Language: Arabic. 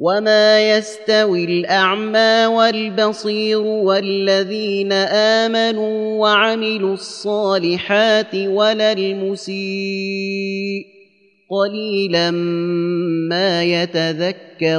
وما يستوي الاعمى والبصير والذين امنوا وعملوا الصالحات ولا المسيء قليلا ما يتذكرون